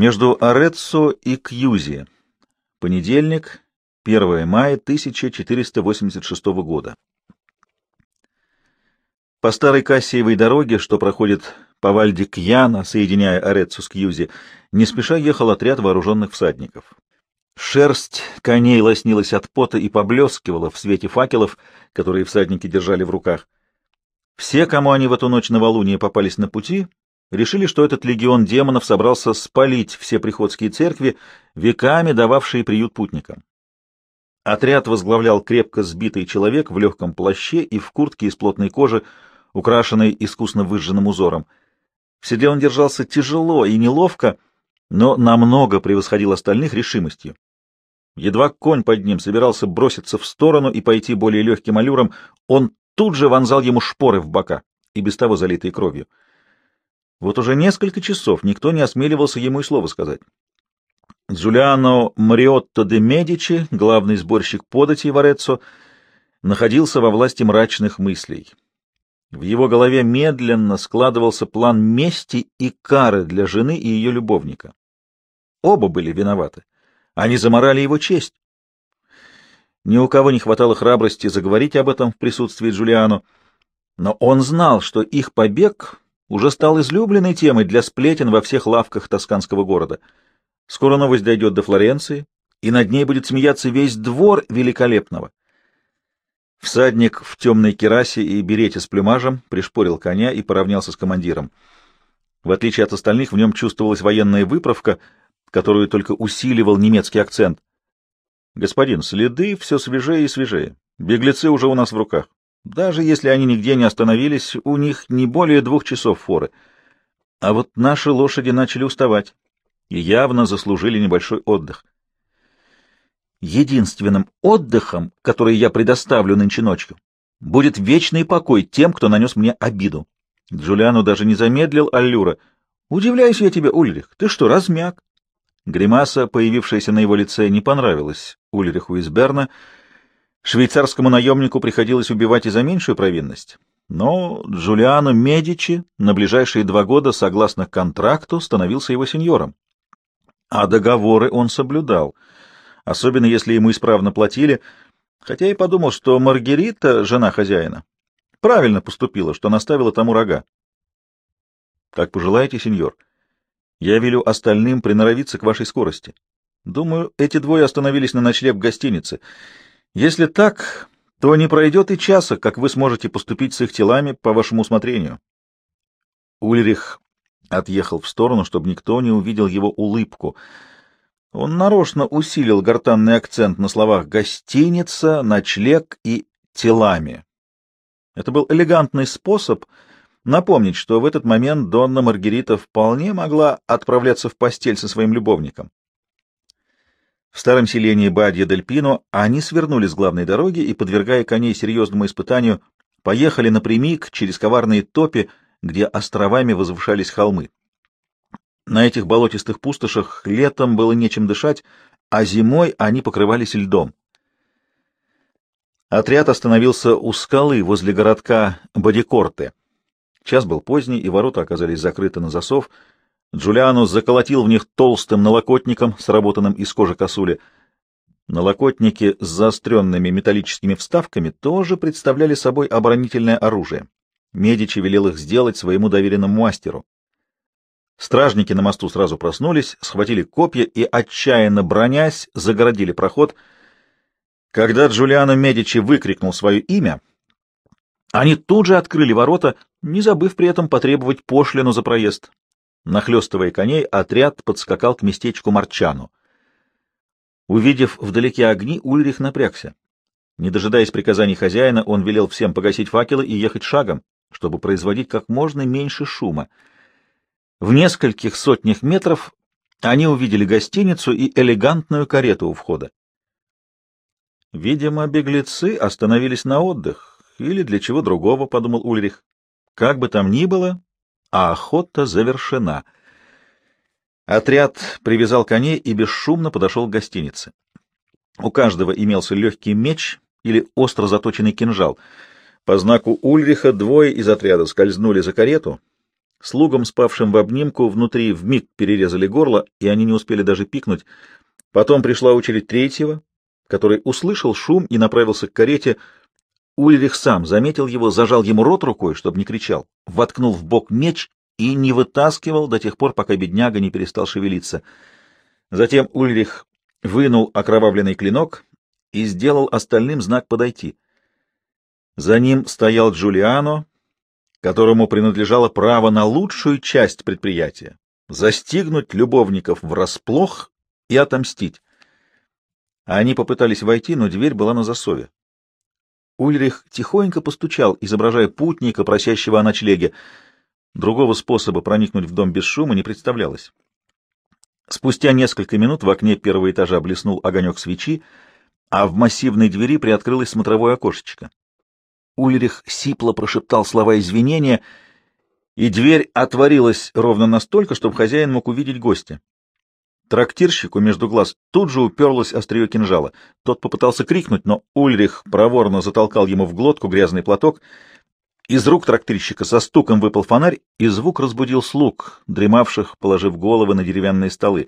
Между Ореццо и Кьюзи. Понедельник, 1 мая 1486 года. По старой Кассиевой дороге, что проходит по Вальде Кьяна, соединяя Ореццо с Кьюзи, не спеша ехал отряд вооруженных всадников. Шерсть коней лоснилась от пота и поблескивала в свете факелов, которые всадники держали в руках. Все, кому они в эту ночь новолуния попались на пути, решили, что этот легион демонов собрался спалить все приходские церкви, веками дававшие приют путникам. Отряд возглавлял крепко сбитый человек в легком плаще и в куртке из плотной кожи, украшенной искусно выжженным узором. В седле он держался тяжело и неловко, но намного превосходил остальных решимостью. Едва конь под ним собирался броситься в сторону и пойти более легким аллюром, он тут же вонзал ему шпоры в бока, и без того залитые кровью. Вот уже несколько часов никто не осмеливался ему и слова сказать. Джулиано Мариотто де Медичи, главный сборщик подати в Ореццо, находился во власти мрачных мыслей. В его голове медленно складывался план мести и кары для жены и ее любовника. Оба были виноваты. Они заморали его честь. Ни у кого не хватало храбрости заговорить об этом в присутствии Джулиано, но он знал, что их побег уже стал излюбленной темой для сплетен во всех лавках тосканского города. Скоро новость дойдет до Флоренции, и над ней будет смеяться весь двор великолепного. Всадник в темной керасе и берете с плюмажем пришпорил коня и поравнялся с командиром. В отличие от остальных, в нем чувствовалась военная выправка, которую только усиливал немецкий акцент. «Господин, следы все свежее и свежее. Беглецы уже у нас в руках. Даже если они нигде не остановились, у них не более двух часов форы. А вот наши лошади начали уставать и явно заслужили небольшой отдых. Единственным отдыхом, который я предоставлю нынче ночью, будет вечный покой тем, кто нанес мне обиду. Джулиану даже не замедлил аллюра. «Удивляюсь я тебе, Ульрих, ты что, размяк?» Гримаса, появившаяся на его лице, не понравилась Ульриху из Берна, — Швейцарскому наемнику приходилось убивать и за меньшую провинность. Но Джулиано Медичи на ближайшие два года, согласно контракту, становился его сеньором. А договоры он соблюдал, особенно если ему исправно платили, хотя и подумал, что Маргарита, жена хозяина, правильно поступила, что наставила тому рога. — Как пожелаете, сеньор. Я велю остальным приноровиться к вашей скорости. Думаю, эти двое остановились на ночлег в гостинице — если так, то не пройдет и часа, как вы сможете поступить с их телами по вашему усмотрению. Ульрих отъехал в сторону, чтобы никто не увидел его улыбку. Он нарочно усилил гортанный акцент на словах «гостиница», «ночлег» и «телами». Это был элегантный способ напомнить, что в этот момент Донна Маргарита вполне могла отправляться в постель со своим любовником. В старом селении Бадья-дель-Пино они свернули с главной дороги и, подвергая коней серьезному испытанию, поехали напрямик через коварные топи, где островами возвышались холмы. На этих болотистых пустошах летом было нечем дышать, а зимой они покрывались льдом. Отряд остановился у скалы возле городка Бодикорте. Час был поздний, и ворота оказались закрыты на засов — Джулиано заколотил в них толстым налокотником, сработанным из кожи косули. Налокотники с заостренными металлическими вставками тоже представляли собой оборонительное оружие. Медичи велел их сделать своему доверенному мастеру. Стражники на мосту сразу проснулись, схватили копья и, отчаянно бронясь, загородили проход. Когда Джулиано Медичи выкрикнул свое имя, они тут же открыли ворота, не забыв при этом потребовать пошлину за проезд. Нахлёстывая коней, отряд подскакал к местечку Марчану. Увидев вдалеке огни, Ульрих напрягся. Не дожидаясь приказаний хозяина, он велел всем погасить факелы и ехать шагом, чтобы производить как можно меньше шума. В нескольких сотнях метров они увидели гостиницу и элегантную карету у входа. Видимо, беглецы остановились на отдых или для чего другого, — подумал Ульрих. Как бы там ни было, а охота завершена. Отряд привязал коней и бесшумно подошел к гостинице. У каждого имелся легкий меч или остро заточенный кинжал. По знаку Ульриха двое из отряда скользнули за карету. Слугам, спавшим в обнимку, внутри вмиг перерезали горло, и они не успели даже пикнуть. Потом пришла очередь третьего, который услышал шум и направился к карете. Ульрих сам заметил его, зажал ему рот рукой, чтобы не кричал, воткнул в бок меч и не вытаскивал до тех пор, пока бедняга не перестал шевелиться. Затем Ульрих вынул окровавленный клинок и сделал остальным знак подойти. За ним стоял Джулиано, которому принадлежало право на лучшую часть предприятия — застигнуть любовников врасплох и отомстить. Они попытались войти, но дверь была на засове. Ульрих тихонько постучал, изображая путника, просящего о ночлеге. Другого способа проникнуть в дом без шума не представлялось. Спустя несколько минут в окне первого этажа блеснул огонек свечи, а в массивной двери приоткрылось смотровое окошечко. Ульрих сипло прошептал слова извинения, и дверь отворилась ровно настолько, чтобы хозяин мог увидеть гостя. Трактирщику между глаз тут же уперлось острие кинжала. Тот попытался крикнуть, но Ульрих проворно затолкал ему в глотку грязный платок. Из рук трактирщика со стуком выпал фонарь, и звук разбудил слуг, дремавших, положив головы на деревянные столы.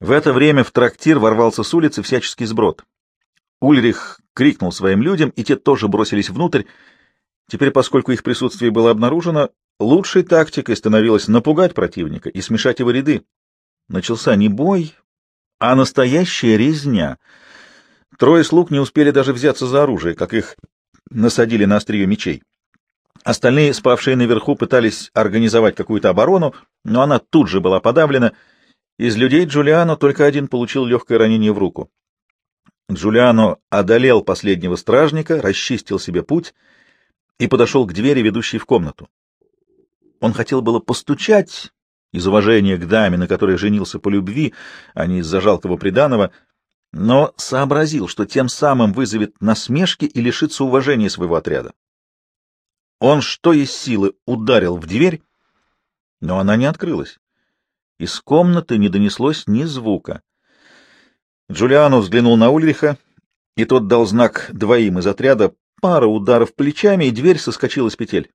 В это время в трактир ворвался с улицы всяческий сброд. Ульрих крикнул своим людям, и те тоже бросились внутрь. Теперь, поскольку их присутствие было обнаружено, лучшей тактикой становилось напугать противника и смешать его ряды. Начался не бой, а настоящая резня. Трое слуг не успели даже взяться за оружие, как их насадили на острие мечей. Остальные, спавшие наверху, пытались организовать какую-то оборону, но она тут же была подавлена. Из людей Джулиано только один получил легкое ранение в руку. Джулиано одолел последнего стражника, расчистил себе путь и подошел к двери, ведущей в комнату. Он хотел было постучать, из уважения к даме, на которой женился по любви, а не из-за жалкого приданого, но сообразил, что тем самым вызовет насмешки и лишится уважения своего отряда. Он что из силы ударил в дверь, но она не открылась. Из комнаты не донеслось ни звука. Джулиану взглянул на Ульриха, и тот дал знак двоим из отряда, пара ударов плечами, и дверь соскочила с петель.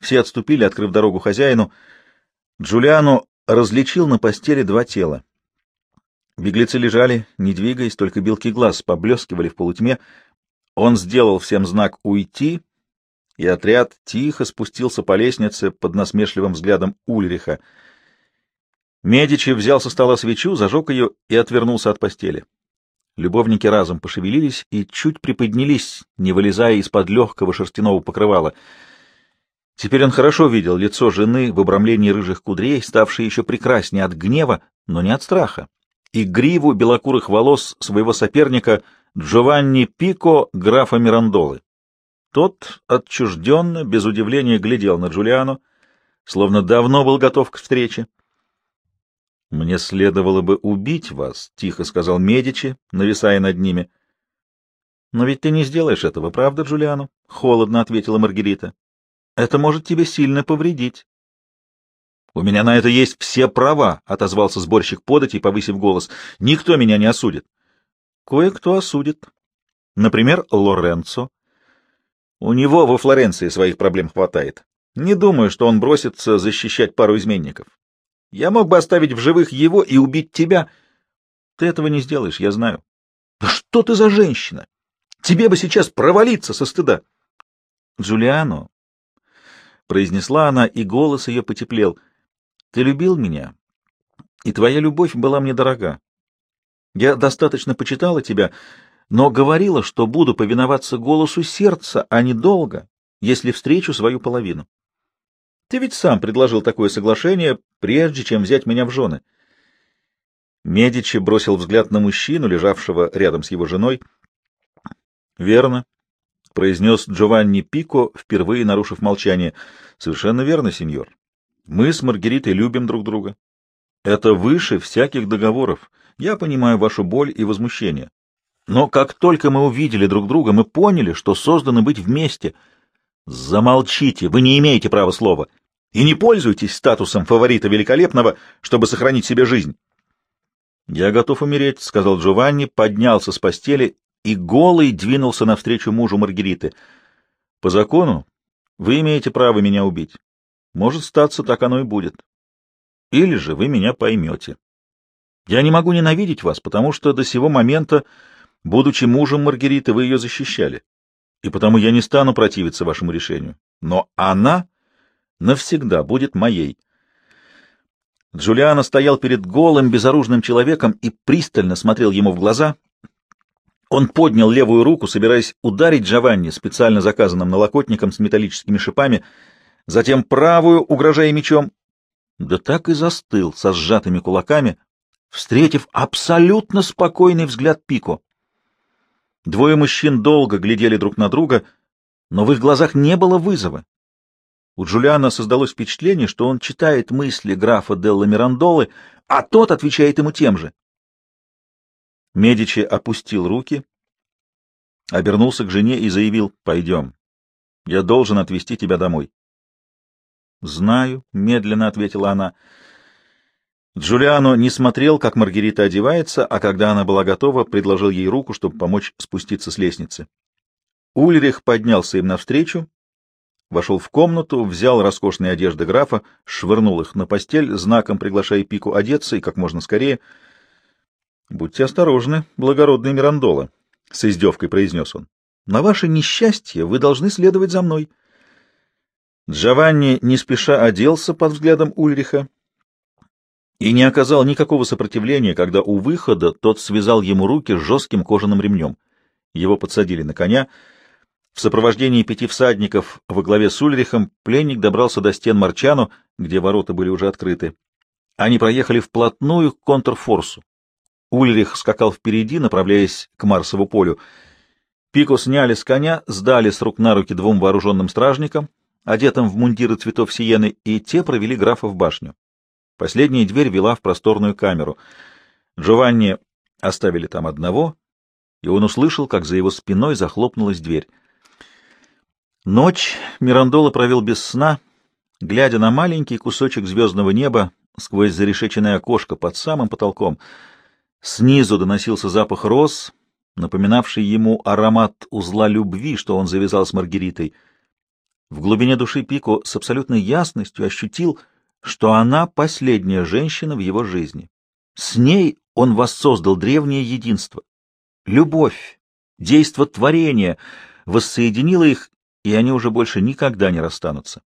Все отступили, открыв дорогу хозяину — Джулиано различил на постели два тела. Беглецы лежали, не двигаясь, только белки глаз поблескивали в полутьме. Он сделал всем знак «Уйти», и отряд тихо спустился по лестнице под насмешливым взглядом Ульриха. Медичи взял со стола свечу, зажег ее и отвернулся от постели. Любовники разом пошевелились и чуть приподнялись, не вылезая из-под легкого шерстяного покрывала — Теперь он хорошо видел лицо жены в обрамлении рыжих кудрей, ставшей еще прекраснее от гнева, но не от страха, и гриву белокурых волос своего соперника Джованни Пико, графа Мирандолы. Тот отчужденно, без удивления глядел на Джулиану, словно давно был готов к встрече. — Мне следовало бы убить вас, — тихо сказал Медичи, нависая над ними. — Но ведь ты не сделаешь этого, правда, Джулиану? — холодно ответила Маргарита. Это может тебе сильно повредить. — У меня на это есть все права, — отозвался сборщик подати, повысив голос. — Никто меня не осудит. — Кое-кто осудит. Например, Лоренцо. У него во Флоренции своих проблем хватает. Не думаю, что он бросится защищать пару изменников. Я мог бы оставить в живых его и убить тебя. Ты этого не сделаешь, я знаю. Да что ты за женщина? Тебе бы сейчас провалиться со стыда. Джулиано, произнесла она, и голос ее потеплел. «Ты любил меня, и твоя любовь была мне дорога. Я достаточно почитала тебя, но говорила, что буду повиноваться голосу сердца, а не долго, если встречу свою половину. Ты ведь сам предложил такое соглашение, прежде чем взять меня в жены». Медичи бросил взгляд на мужчину, лежавшего рядом с его женой. «Верно. — произнес Джованни Пико, впервые нарушив молчание. — Совершенно верно, сеньор. Мы с Маргаритой любим друг друга. Это выше всяких договоров. Я понимаю вашу боль и возмущение. Но как только мы увидели друг друга, мы поняли, что созданы быть вместе. Замолчите, вы не имеете права слова. И не пользуйтесь статусом фаворита великолепного, чтобы сохранить себе жизнь. — Я готов умереть, — сказал Джованни, поднялся с постели и голый двинулся навстречу мужу Маргариты. — По закону вы имеете право меня убить. Может, статься, так оно и будет. Или же вы меня поймете. Я не могу ненавидеть вас, потому что до сего момента, будучи мужем Маргариты, вы ее защищали. И потому я не стану противиться вашему решению. Но она навсегда будет моей. Джулиано стоял перед голым, безоружным человеком и пристально смотрел ему в глаза. Он поднял левую руку, собираясь ударить Джованни специально заказанным налокотником с металлическими шипами, затем правую, угрожая мечом, да так и застыл со сжатыми кулаками, встретив абсолютно спокойный взгляд Пико. Двое мужчин долго глядели друг на друга, но в их глазах не было вызова, у Джулиана создалось впечатление, что он читает мысли графа Делла Мирандолы, а тот отвечает ему тем же. Медичи опустил руки, обернулся к жене и заявил «Пойдем, я должен отвезти тебя домой». «Знаю», — медленно ответила она. Джулиано не смотрел, как Маргарита одевается, а когда она была готова, предложил ей руку, чтобы помочь спуститься с лестницы. Ульрих поднялся им навстречу, вошел в комнату, взял роскошные одежды графа, швырнул их на постель, знаком приглашая Пику одеться и как можно скорее. — Будьте осторожны, благородный Мирандола, — с издевкой произнес он. — На ваше несчастье вы должны следовать за мной. Джованни не спеша оделся под взглядом Ульриха и не оказал никакого сопротивления, когда у выхода тот связал ему руки жестким кожаным ремнем. Его подсадили на коня — в сопровождении пяти всадников во главе с Ульрихом пленник добрался до стен Марчану, где ворота были уже открыты. Они проехали вплотную к контрфорсу. Ульрих скакал впереди, направляясь к Марсову полю. Пико сняли с коня, сдали с рук на руки двум вооруженным стражникам, одетым в мундиры цветов сиены, и те провели графа в башню. Последняя дверь вела в просторную камеру. Джованни оставили там одного, и он услышал, как за его спиной захлопнулась дверь. Ночь Мирандола провел без сна, глядя на маленький кусочек звездного неба сквозь зарешеченное окошко под самым потолком. Снизу доносился запах роз, напоминавший ему аромат узла любви, что он завязал с Маргаритой. В глубине души Пико с абсолютной ясностью ощутил, что она последняя женщина в его жизни. С ней он воссоздал древнее единство. Любовь, действо творения воссоединило их и они уже больше никогда не расстанутся.